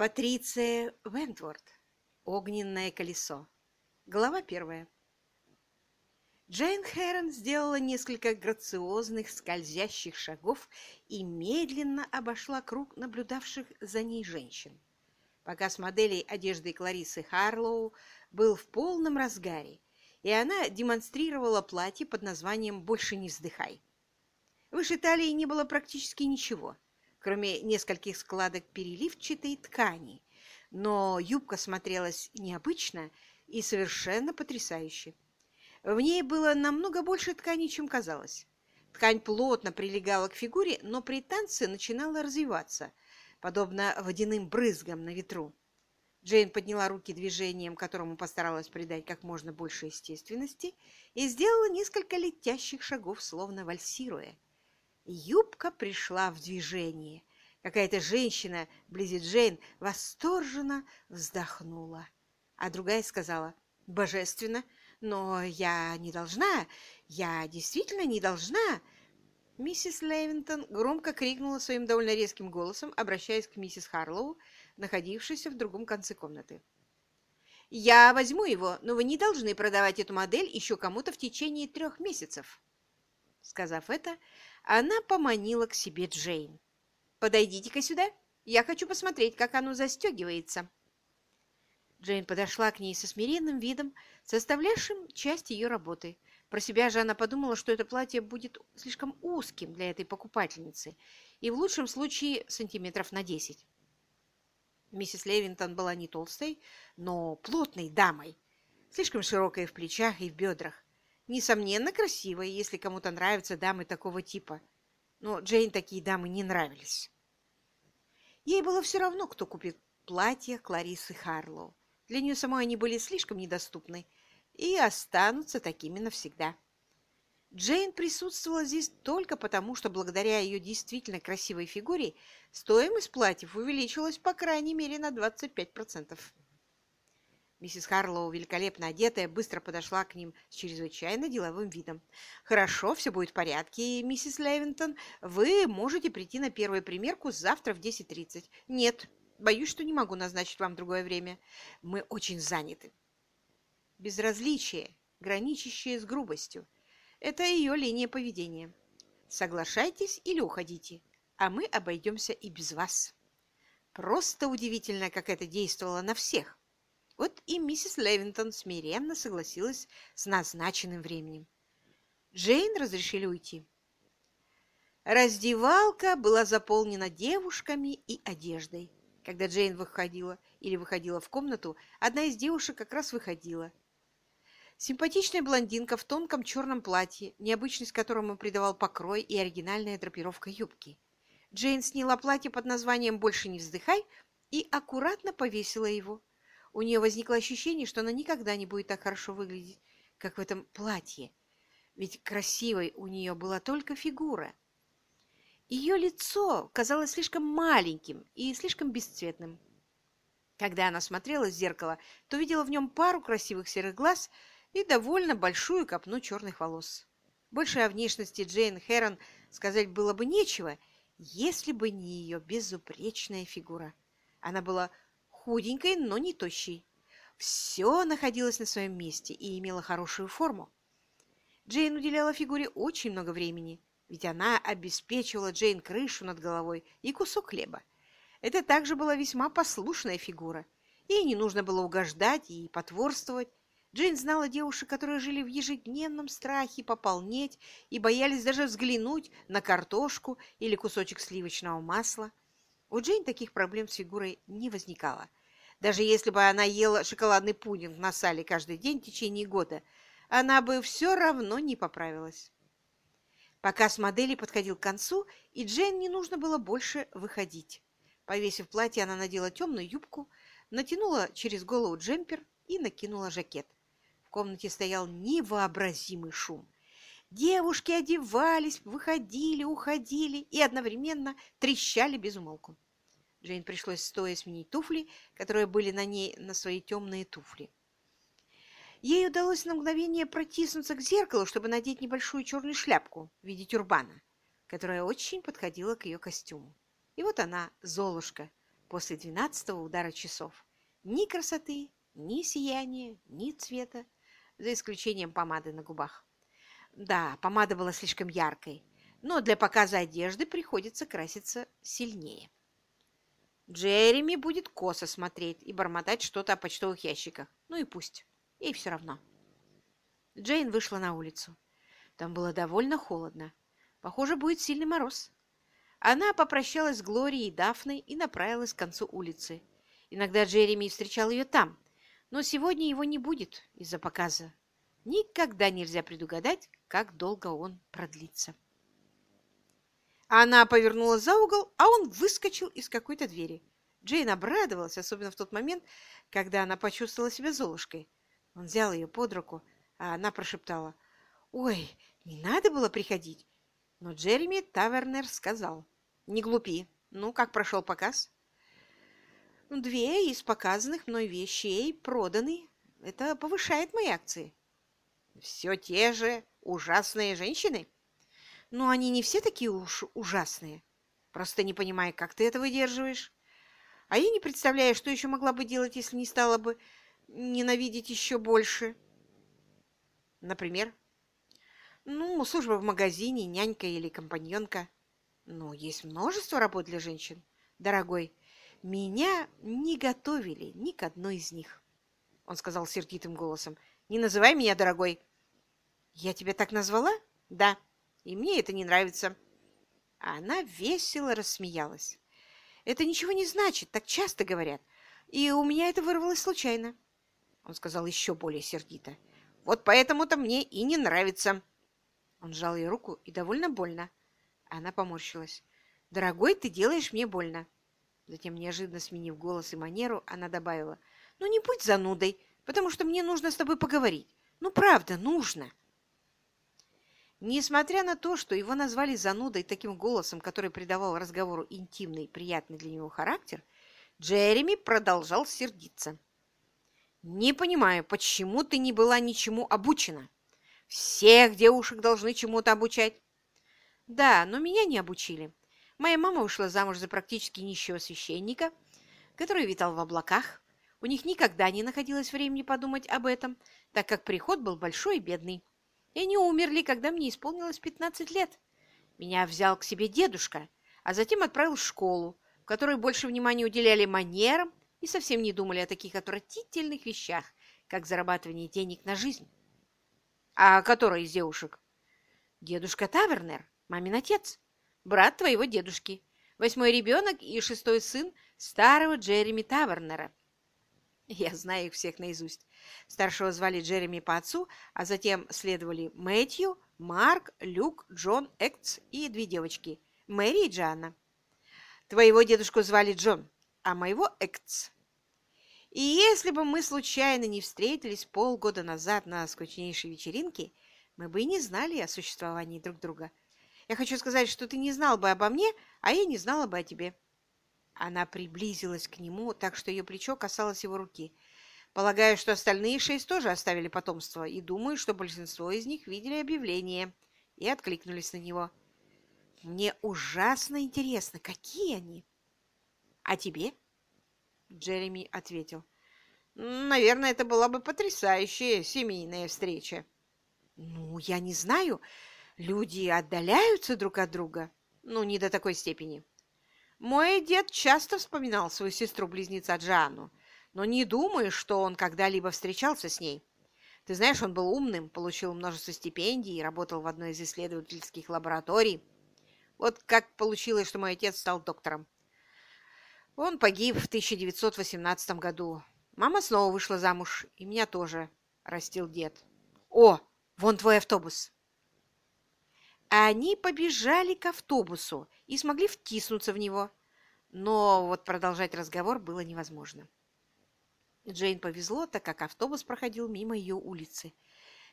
Патриция Вентворд. Огненное колесо. Глава первая. Джейн Хэрон сделала несколько грациозных скользящих шагов и медленно обошла круг наблюдавших за ней женщин. Показ моделей одежды Кларисы Харлоу был в полном разгаре, и она демонстрировала платье под названием «Больше не вздыхай». Выше талии не было практически ничего – кроме нескольких складок переливчатой ткани, но юбка смотрелась необычно и совершенно потрясающе. В ней было намного больше ткани, чем казалось. Ткань плотно прилегала к фигуре, но при танце начинала развиваться, подобно водяным брызгам на ветру. Джейн подняла руки движением, которому постаралась придать как можно больше естественности, и сделала несколько летящих шагов, словно вальсируя. Юбка пришла в движение. Какая-то женщина вблизи Джейн восторженно вздохнула, а другая сказала «Божественно, но я не должна, я действительно не должна». Миссис Левинтон громко крикнула своим довольно резким голосом, обращаясь к миссис Харлоу, находившейся в другом конце комнаты. «Я возьму его, но вы не должны продавать эту модель еще кому-то в течение трех месяцев». Сказав это, она поманила к себе Джейн. «Подойдите-ка сюда. Я хочу посмотреть, как оно застегивается». Джейн подошла к ней со смиренным видом, составлявшим часть ее работы. Про себя же она подумала, что это платье будет слишком узким для этой покупательницы и в лучшем случае сантиметров на десять. Миссис Левинтон была не толстой, но плотной дамой, слишком широкой в плечах и в бедрах. Несомненно, красивая, если кому-то нравятся дамы такого типа. Но Джейн такие дамы не нравились. Ей было все равно, кто купит платье Кларисы Харлоу. Для нее самой они были слишком недоступны и останутся такими навсегда. Джейн присутствовала здесь только потому, что благодаря ее действительно красивой фигуре стоимость платьев увеличилась по крайней мере на 25%. Миссис Харлоу, великолепно одетая, быстро подошла к ним с чрезвычайно деловым видом. «Хорошо, все будет в порядке, миссис Левинтон. Вы можете прийти на первую примерку завтра в 10.30». «Нет, боюсь, что не могу назначить вам другое время. Мы очень заняты». Безразличие, граничащее с грубостью. Это ее линия поведения. Соглашайтесь или уходите, а мы обойдемся и без вас. Просто удивительно, как это действовало на всех. Вот и миссис Левинтон смиренно согласилась с назначенным временем. Джейн разрешили уйти. Раздевалка была заполнена девушками и одеждой. Когда Джейн выходила или выходила в комнату, одна из девушек как раз выходила. Симпатичная блондинка в тонком черном платье, необычность которому придавал покрой и оригинальная драпировка юбки. Джейн сняла платье под названием «Больше не вздыхай» и аккуратно повесила его. У нее возникло ощущение, что она никогда не будет так хорошо выглядеть, как в этом платье. Ведь красивой у нее была только фигура. Ее лицо казалось слишком маленьким и слишком бесцветным. Когда она смотрела в зеркало, то видела в нем пару красивых серых глаз и довольно большую копну черных волос. Больше о внешности Джейн Хэрон сказать было бы нечего, если бы не ее безупречная фигура. Она была худенькой, но не тощей. Все находилось на своем месте и имело хорошую форму. Джейн уделяла фигуре очень много времени, ведь она обеспечивала Джейн крышу над головой и кусок хлеба. Это также была весьма послушная фигура. Ей не нужно было угождать и потворствовать. Джейн знала девушек, которые жили в ежедневном страхе пополнеть и боялись даже взглянуть на картошку или кусочек сливочного масла. У Джейн таких проблем с фигурой не возникало. Даже если бы она ела шоколадный пудинг на сале каждый день в течение года, она бы все равно не поправилась. Показ модели подходил к концу, и Джейн не нужно было больше выходить. Повесив платье, она надела темную юбку, натянула через голову джемпер и накинула жакет. В комнате стоял невообразимый шум. Девушки одевались, выходили, уходили и одновременно трещали без умолку. Джейн пришлось стоя сменить туфли, которые были на ней на свои темные туфли. Ей удалось на мгновение протиснуться к зеркалу, чтобы надеть небольшую черную шляпку в виде тюрбана, которая очень подходила к ее костюму. И вот она, Золушка, после двенадцатого удара часов. Ни красоты, ни сияния, ни цвета, за исключением помады на губах. Да, помада была слишком яркой, но для показа одежды приходится краситься сильнее. Джереми будет косо смотреть и бормотать что-то о почтовых ящиках. Ну и пусть. Ей все равно. Джейн вышла на улицу. Там было довольно холодно. Похоже, будет сильный мороз. Она попрощалась с Глорией и Дафной и направилась к концу улицы. Иногда Джереми встречал ее там, но сегодня его не будет из-за показа. Никогда нельзя предугадать, как долго он продлится. Она повернула за угол, а он выскочил из какой-то двери. Джейн обрадовалась, особенно в тот момент, когда она почувствовала себя Золушкой. Он взял ее под руку, а она прошептала, «Ой, не надо было приходить». Но Джереми Тавернер сказал, «Не глупи. Ну, как прошел показ?» «Две из показанных мной вещей проданы. Это повышает мои акции». «Все те же ужасные женщины?» Но они не все такие уж ужасные. Просто не понимаю, как ты это выдерживаешь. А я не представляю, что еще могла бы делать, если не стала бы ненавидеть еще больше. Например? Ну, служба в магазине, нянька или компаньонка. Ну, есть множество работ для женщин. Дорогой, меня не готовили ни к одной из них. Он сказал сердитым голосом. Не называй меня дорогой. Я тебя так назвала? Да и мне это не нравится». Она весело рассмеялась. «Это ничего не значит, так часто говорят. И у меня это вырвалось случайно». Он сказал еще более сердито. «Вот поэтому-то мне и не нравится». Он сжал ей руку и довольно больно. Она поморщилась. «Дорогой, ты делаешь мне больно». Затем, неожиданно сменив голос и манеру, она добавила. «Ну не будь занудой, потому что мне нужно с тобой поговорить. Ну правда, нужно». Несмотря на то, что его назвали занудой таким голосом, который придавал разговору интимный, приятный для него характер, Джереми продолжал сердиться. «Не понимаю, почему ты не была ничему обучена? Всех девушек должны чему-то обучать». «Да, но меня не обучили. Моя мама вышла замуж за практически нищего священника, который витал в облаках. У них никогда не находилось времени подумать об этом, так как приход был большой и бедный. И они умерли, когда мне исполнилось 15 лет. Меня взял к себе дедушка, а затем отправил в школу, в которой больше внимания уделяли манерам и совсем не думали о таких отвратительных вещах, как зарабатывание денег на жизнь. А которая из девушек? Дедушка Тавернер, мамин отец, брат твоего дедушки, восьмой ребенок и шестой сын старого Джереми Тавернера. Я знаю их всех наизусть. Старшего звали Джереми по отцу, а затем следовали Мэтью, Марк, Люк, Джон, Экц и две девочки – Мэри и Джоанна. Твоего дедушку звали Джон, а моего – Экц. И если бы мы случайно не встретились полгода назад на скучнейшей вечеринке, мы бы и не знали о существовании друг друга. Я хочу сказать, что ты не знал бы обо мне, а я не знала бы о тебе. Она приблизилась к нему, так что ее плечо касалось его руки. Полагаю, что остальные шесть тоже оставили потомство, и думаю, что большинство из них видели объявление и откликнулись на него. Мне ужасно интересно, какие они. А тебе? Джереми ответил. Наверное, это была бы потрясающая семейная встреча. Ну, я не знаю. Люди отдаляются друг от друга. Ну, не до такой степени. Мой дед часто вспоминал свою сестру-близнеца Джану, но не думаю, что он когда-либо встречался с ней. Ты знаешь, он был умным, получил множество стипендий и работал в одной из исследовательских лабораторий. Вот как получилось, что мой отец стал доктором. Он погиб в 1918 году. Мама снова вышла замуж, и меня тоже растил дед. О, вон твой автобус. Они побежали к автобусу и смогли втиснуться в него. Но вот продолжать разговор было невозможно. Джейн повезло, так как автобус проходил мимо ее улицы.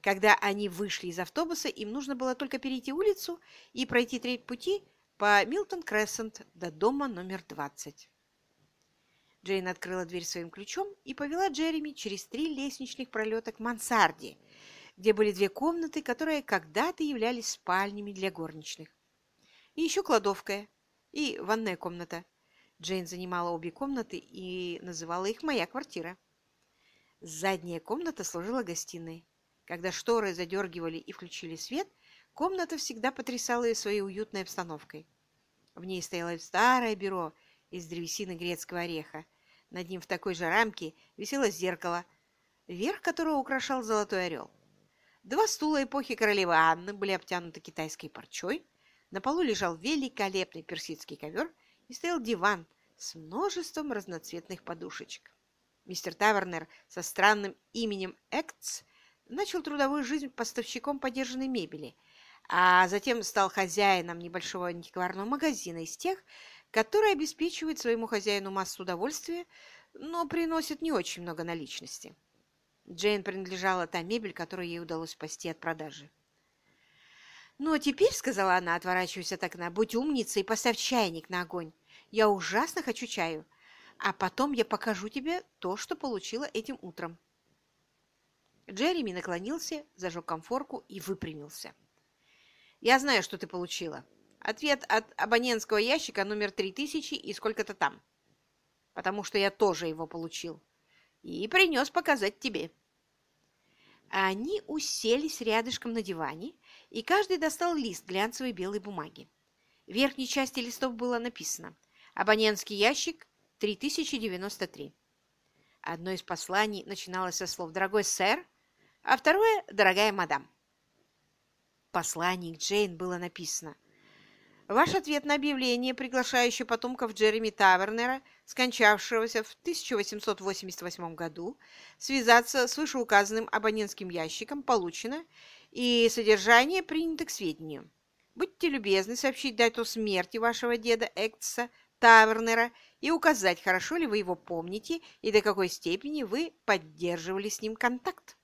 Когда они вышли из автобуса, им нужно было только перейти улицу и пройти треть пути по Милтон-Крессент до дома номер 20. Джейн открыла дверь своим ключом и повела Джереми через три лестничных пролета к мансарде, где были две комнаты, которые когда-то являлись спальнями для горничных. И еще кладовка и ванная комната. Джейн занимала обе комнаты и называла их «моя квартира». Задняя комната служила гостиной. Когда шторы задергивали и включили свет, комната всегда потрясала ее своей уютной обстановкой. В ней стояло старое бюро из древесины грецкого ореха. Над ним в такой же рамке висело зеркало, верх которого украшал золотой орел. Два стула эпохи королевы Анны были обтянуты китайской парчой, на полу лежал великолепный персидский ковер и стоял диван с множеством разноцветных подушечек. Мистер Тавернер со странным именем Эктс начал трудовую жизнь поставщиком подержанной мебели, а затем стал хозяином небольшого антикварного магазина из тех, которые обеспечивают своему хозяину массу удовольствия, но приносят не очень много наличности. Джейн принадлежала та мебель, которую ей удалось спасти от продажи. «Ну, а теперь, — сказала она, отворачиваясь от окна, — будь умницей и поставь чайник на огонь. Я ужасно хочу чаю, а потом я покажу тебе то, что получила этим утром». Джереми наклонился, зажег комфорку и выпрямился. «Я знаю, что ты получила. Ответ от абонентского ящика номер 3000 и сколько-то там. Потому что я тоже его получил. И принес показать тебе». Они уселись рядышком на диване, и каждый достал лист глянцевой белой бумаги. В верхней части листов было написано «Абонентский ящик 3093». Одно из посланий начиналось со слов «Дорогой сэр», а второе «Дорогая мадам». В послании к Джейн было написано Ваш ответ на объявление, приглашающее потомков Джереми Тавернера, скончавшегося в 1888 году, связаться с вышеуказанным абонентским ящиком, получено, и содержание принято к сведению. Будьте любезны сообщить дату смерти вашего деда Экса Тавернера и указать, хорошо ли вы его помните и до какой степени вы поддерживали с ним контакт.